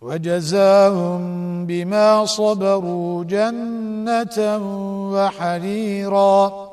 وجزاهم بما صبروا جنة وحريراً.